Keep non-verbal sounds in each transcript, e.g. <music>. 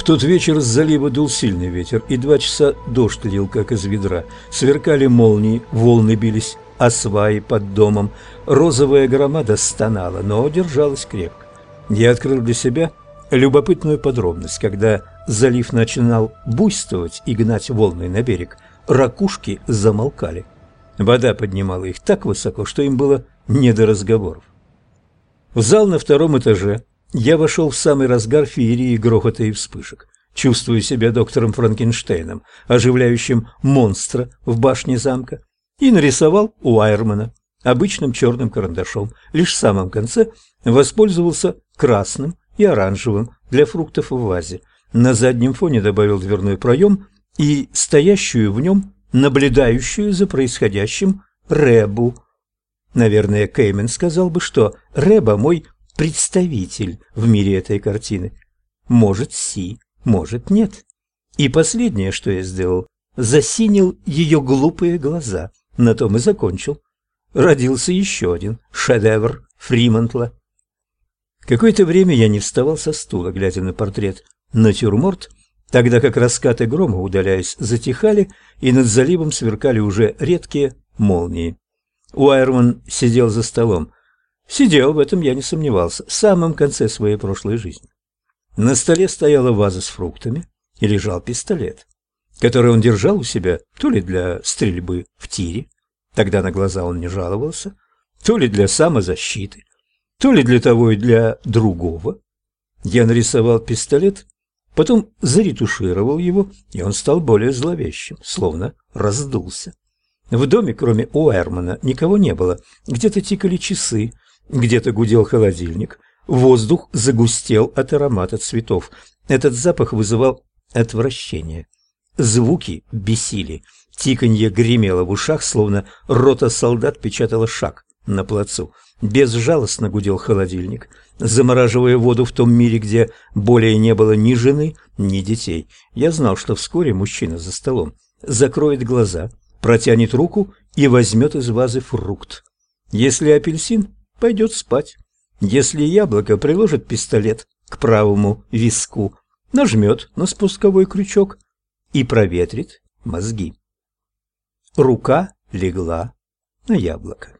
В тот вечер с залива дул сильный ветер, и два часа дождь лил, как из ведра. Сверкали молнии, волны бились о сваи под домом. Розовая громада стонала, но держалась крепко. Я открыл для себя любопытную подробность. Когда залив начинал буйствовать и гнать волны на берег, ракушки замолкали. Вода поднимала их так высоко, что им было не до разговоров. В зал на втором этаже я вошел в самый разгар феерии грохота и вспышек. Чувствую себя доктором Франкенштейном, оживляющим монстра в башне замка, и нарисовал у Айрмана обычным черным карандашом. Лишь в самом конце воспользовался красным и оранжевым для фруктов в вазе. На заднем фоне добавил дверной проем и стоящую в нем, наблюдающую за происходящим, Рэбу. Наверное, Кеймен сказал бы, что Рэба мой представитель в мире этой картины. Может, sí, может, нет. И последнее, что я сделал, засинил ее глупые глаза. На том и закончил. Родился еще один шедевр Фримантла. Какое-то время я не вставал со стула, глядя на портрет натюрморт, тогда как раскаты грома, удаляясь, затихали, и над заливом сверкали уже редкие молнии. Уайерман сидел за столом, Сидел, в этом я не сомневался, в самом конце своей прошлой жизни. На столе стояла ваза с фруктами и лежал пистолет, который он держал у себя то ли для стрельбы в тире, тогда на глаза он не жаловался, то ли для самозащиты, то ли для того и для другого. Я нарисовал пистолет, потом заретушировал его, и он стал более зловещим, словно раздулся. В доме, кроме Уэрмана, никого не было. Где-то тикали часы, где-то гудел холодильник. Воздух загустел от аромата цветов. Этот запах вызывал отвращение. Звуки бесили. Тиканье гремело в ушах, словно рота солдат печатала шаг на плацу. Безжалостно гудел холодильник, замораживая воду в том мире, где более не было ни жены, ни детей. Я знал, что вскоре мужчина за столом закроет глаза, протянет руку и возьмет из вазы фрукт. Если апельсин, пойдет спать. Если яблоко приложит пистолет к правому виску, нажмет на спусковой крючок и проветрит мозги. Рука легла на яблоко.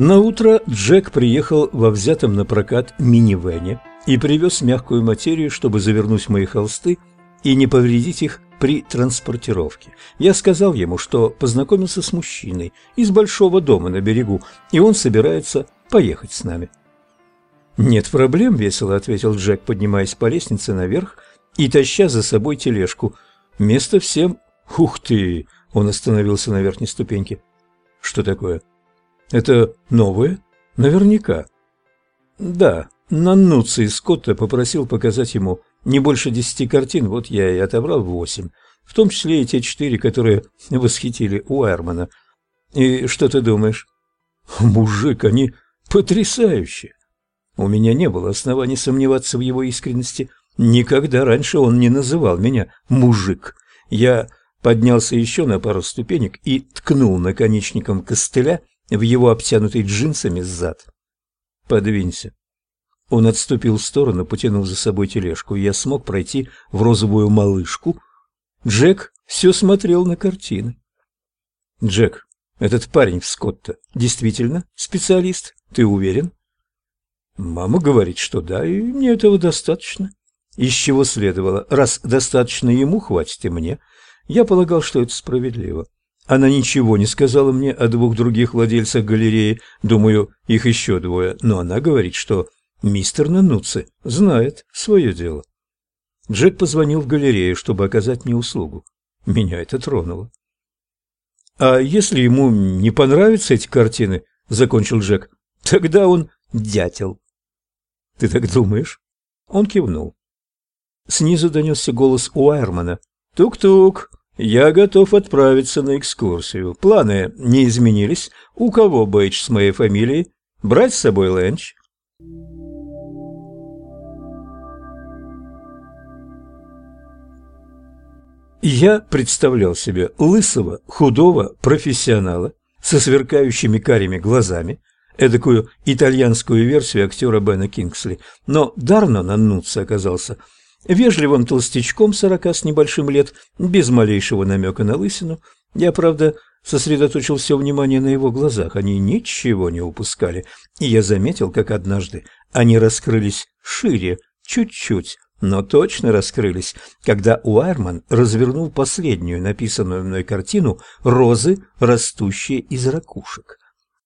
На утро Джек приехал во взятом на прокат минивэне и привез мягкую материю, чтобы завернуть мои холсты и не повредить их при транспортировке. Я сказал ему, что познакомился с мужчиной из большого дома на берегу, и он собирается поехать с нами. «Нет проблем», — весело ответил Джек, поднимаясь по лестнице наверх и таща за собой тележку. «Место всем...» «Ух ты!» — он остановился на верхней ступеньке. «Что такое?» Это новое? Наверняка. Да, Наннуций Скотта попросил показать ему не больше десяти картин, вот я и отобрал восемь, в том числе и те четыре, которые восхитили Уэрмана. И что ты думаешь? Мужик, они потрясающие. У меня не было оснований сомневаться в его искренности. Никогда раньше он не называл меня «мужик». Я поднялся еще на пару ступенек и ткнул наконечником костыля в его обтянутый джинсами зад. «Подвинься». Он отступил в сторону, потянув за собой тележку, и я смог пройти в розовую малышку. Джек все смотрел на картины. «Джек, этот парень в Скотта действительно специалист? Ты уверен?» «Мама говорит, что да, и мне этого достаточно». Из чего следовало, раз достаточно ему, хватит и мне. Я полагал, что это справедливо. Она ничего не сказала мне о двух других владельцах галереи, думаю, их еще двое, но она говорит, что Мистер Нануци знает свое дело. Джек позвонил в галерею, чтобы оказать мне услугу. Меня это тронуло. «А если ему не понравятся эти картины?» — закончил Джек. «Тогда он дятел». «Ты так думаешь?» Он кивнул. Снизу донесся голос Уайермана. «Тук-тук, я готов отправиться на экскурсию. Планы не изменились. У кого бейдж с моей фамилией? Брать с собой ленч?» Я представлял себе лысого, худого профессионала со сверкающими карими глазами, эдакую итальянскую версию актера Бена Кингсли, но Дарно Наннуцци оказался вежливым толстячком сорока с небольшим лет, без малейшего намека на лысину. Я, правда, сосредоточил все внимание на его глазах, они ничего не упускали, и я заметил, как однажды они раскрылись шире, чуть-чуть, но точно раскрылись, когда Уайерман развернул последнюю написанную мной картину «Розы, растущие из ракушек».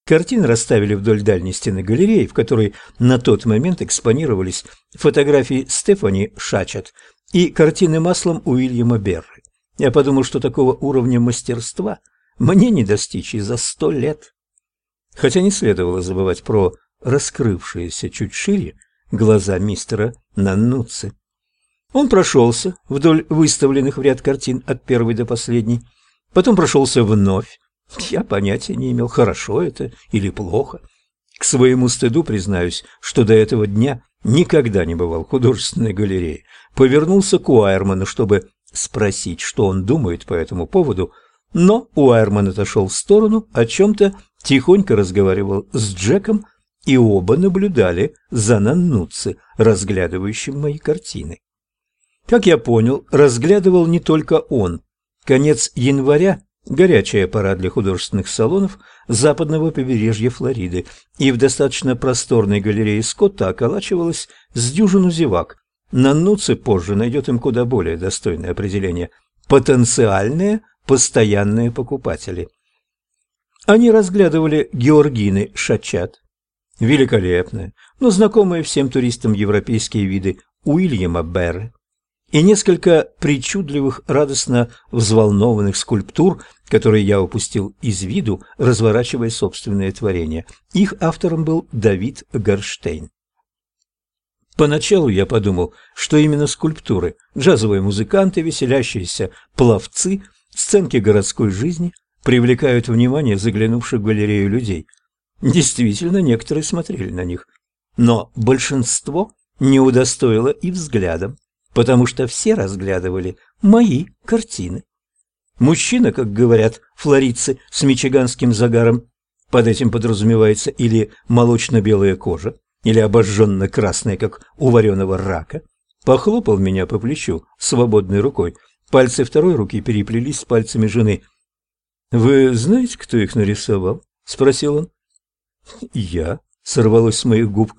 Картины расставили вдоль дальней стены галереи, в которой на тот момент экспонировались фотографии Стефани Шачет и картины маслом Уильяма Берры. Я подумал, что такого уровня мастерства мне не достичь и за сто лет. Хотя не следовало забывать про раскрывшиеся чуть шире глаза мистера Наннуци. Он прошелся вдоль выставленных в ряд картин от первой до последней, потом прошелся вновь. Я понятия не имел, хорошо это или плохо. К своему стыду признаюсь, что до этого дня никогда не бывал в художественной галерее. Повернулся к Уайерману, чтобы спросить, что он думает по этому поводу, но Уайерман отошел в сторону, о чем-то тихонько разговаривал с Джеком, и оба наблюдали за Наннуци, разглядывающим мои картины. Как я понял, разглядывал не только он. Конец января – горячая пора для художественных салонов западного побережья Флориды, и в достаточно просторной галерее Скотта околачивалась с дюжину зевак. Нануци позже найдет им куда более достойное определение – потенциальные постоянные покупатели. Они разглядывали Георгины Шачат, великолепные, но знакомые всем туристам европейские виды Уильяма Берре, и несколько причудливых, радостно взволнованных скульптур, которые я упустил из виду, разворачивая собственное творение. Их автором был Давид Горштейн. Поначалу я подумал, что именно скульптуры, джазовые музыканты, веселящиеся пловцы, сценки городской жизни привлекают внимание заглянувших в галерею людей. Действительно, некоторые смотрели на них, но большинство не удостоило и взглядом потому что все разглядывали мои картины. Мужчина, как говорят флоридцы, с мичиганским загаром, под этим подразумевается или молочно-белая кожа, или обожженно-красная, как у вареного рака, похлопал меня по плечу свободной рукой. Пальцы второй руки переплелись с пальцами жены. «Вы знаете, кто их нарисовал?» — спросил он. «Я», — сорвалось с моих губ,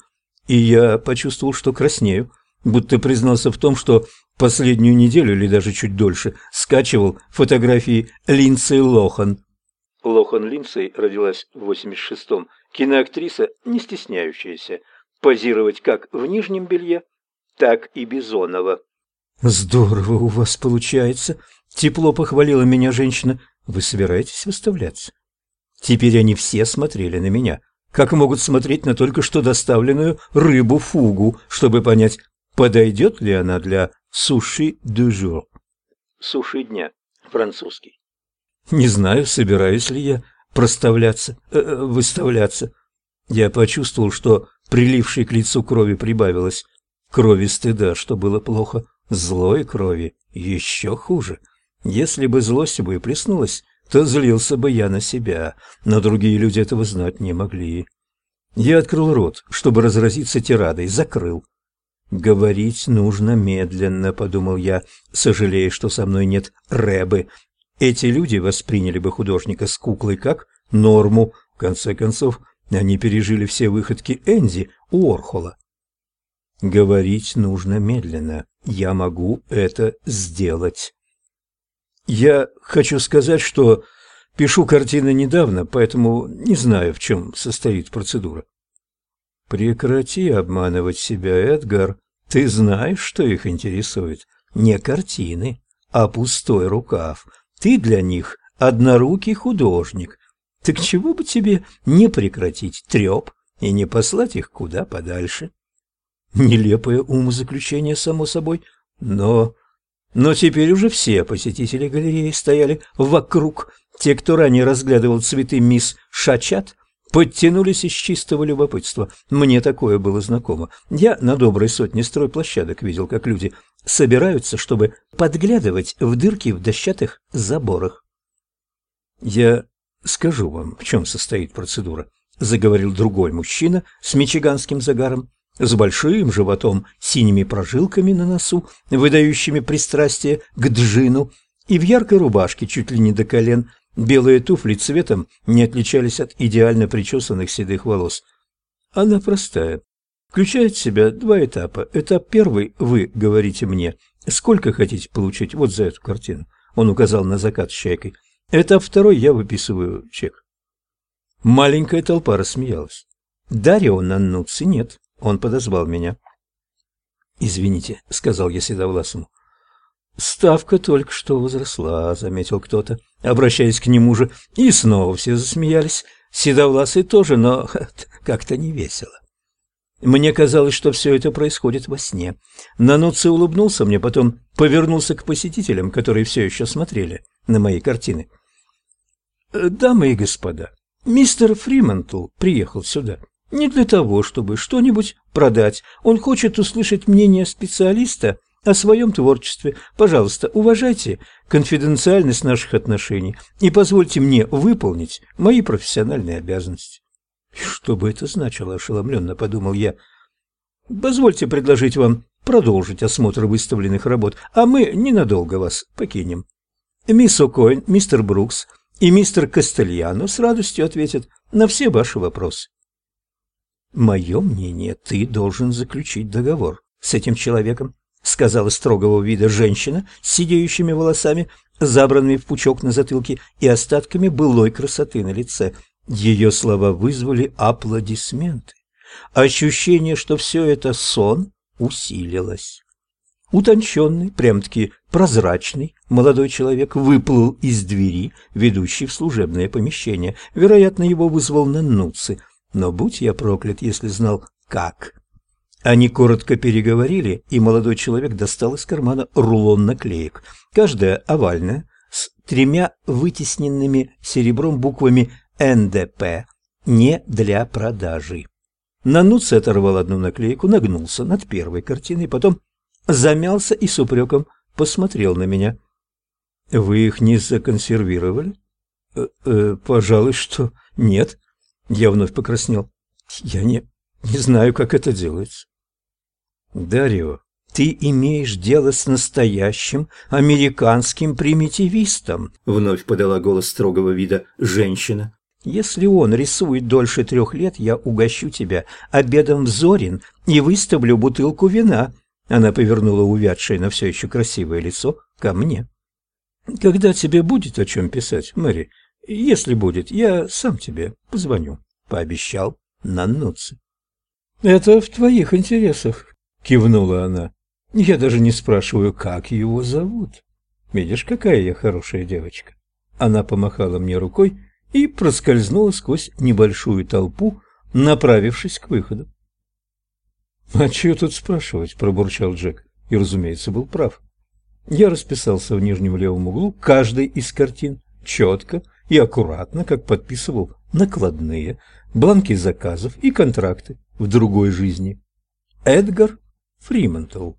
и я почувствовал, что краснею будто признался в том, что последнюю неделю или даже чуть дольше скачивал фотографии Линдсей Лохан. Лохан Линдсей родилась в 86-м, киноактриса, не стесняющаяся позировать как в нижнем белье, так и Бизонова. «Здорово у вас получается», — тепло похвалила меня женщина. «Вы собираетесь выставляться?» Теперь они все смотрели на меня, как могут смотреть на только что доставленную рыбу-фугу, чтобы понять, Подойдет ли она для суши du jour? Суши дня, французский. Не знаю, собираюсь ли я проставляться, э, э, выставляться. Я почувствовал, что прилившей к лицу крови прибавилось. Крови стыда, что было плохо, злой крови еще хуже. Если бы злость бы и плеснулась, то злился бы я на себя, но другие люди этого знать не могли. Я открыл рот, чтобы разразиться тирадой, закрыл. «Говорить нужно медленно», — подумал я, сожалея, что со мной нет рэбы. Эти люди восприняли бы художника с куклой как норму. В конце концов, они пережили все выходки Энди у Орхола. «Говорить нужно медленно. Я могу это сделать». Я хочу сказать, что пишу картины недавно, поэтому не знаю, в чем состоит процедура. Прекрати обманывать себя, Эдгар. Ты знаешь, что их интересует? Не картины, а пустой рукав. Ты для них однорукий художник. Так чего бы тебе не прекратить треп и не послать их куда подальше? Нелепое умозаключение, само собой, но... Но теперь уже все посетители галереи стояли вокруг. Те, кто ранее разглядывал цветы мисс Шачат, подтянулись из чистого любопытства. Мне такое было знакомо. Я на доброй сотне стройплощадок видел, как люди собираются, чтобы подглядывать в дырки в дощатых заборах. Я скажу вам, в чем состоит процедура, заговорил другой мужчина с мичиганским загаром, с большим животом, синими прожилками на носу, выдающими пристрастие к джину, и в яркой рубашке чуть ли не до колен, Белые туфли цветом не отличались от идеально причесанных седых волос. Она простая. Включает в себя два этапа. Этап первый – вы говорите мне, сколько хотите получить вот за эту картину. Он указал на закат с чайкой. Этап второй – я выписываю чек. Маленькая толпа рассмеялась. Дарио Наннуци нет. Он подозвал меня. «Извините», — сказал я Седовласому. «Ставка только что возросла», — заметил кто-то, обращаясь к нему же, и снова все засмеялись. Седовласый тоже, но <laughs> как-то не весело. Мне казалось, что все это происходит во сне. Нануци улыбнулся мне, потом повернулся к посетителям, которые все еще смотрели на мои картины. «Дамы и господа, мистер Фримантл приехал сюда не для того, чтобы что-нибудь продать. Он хочет услышать мнение специалиста о своем творчестве. Пожалуйста, уважайте конфиденциальность наших отношений и позвольте мне выполнить мои профессиональные обязанности. Что бы это значило, ошеломленно подумал я. Позвольте предложить вам продолжить осмотр выставленных работ, а мы ненадолго вас покинем. Мисс О'Коин, мистер Брукс и мистер Кастельяно с радостью ответят на все ваши вопросы. Мое мнение, ты должен заключить договор с этим человеком сказала строгого вида женщина с сидеющими волосами, забранными в пучок на затылке и остатками былой красоты на лице. Ее слова вызвали аплодисменты. Ощущение, что все это сон, усилилось. Утонченный, прям-таки прозрачный молодой человек выплыл из двери, ведущей в служебное помещение. Вероятно, его вызвал Нануци, но будь я проклят, если знал, как. Они коротко переговорили, и молодой человек достал из кармана рулон наклеек. Каждая овальная, с тремя вытесненными серебром буквами «НДП» «Не для продажи». Нануци оторвал одну наклейку, нагнулся над первой картиной, потом замялся и с упреком посмотрел на меня. «Вы их не законсервировали?» «Э -э, «Пожалуй, что нет». Я вновь покраснел. «Я не, не знаю, как это делается». Дарио, ты имеешь дело с настоящим американским примитивистом, вновь подала голос строгого вида женщина. Если он рисует дольше трех лет, я угощу тебя обедом в Зорин и выставлю бутылку вина. Она повернула увядшее, но все еще красивое лицо ко мне. Когда тебе будет о чем писать, Мэри, если будет, я сам тебе позвоню, пообещал Наннуци. Это в твоих интересах, кивнула она. Я даже не спрашиваю, как его зовут. Видишь, какая я хорошая девочка. Она помахала мне рукой и проскользнула сквозь небольшую толпу, направившись к выходу. «А чего тут спрашивать?» – пробурчал Джек. И, разумеется, был прав. Я расписался в нижнем левом углу каждой из картин четко и аккуратно, как подписывал накладные, бланки заказов и контракты в другой жизни. Эдгар Фримантл.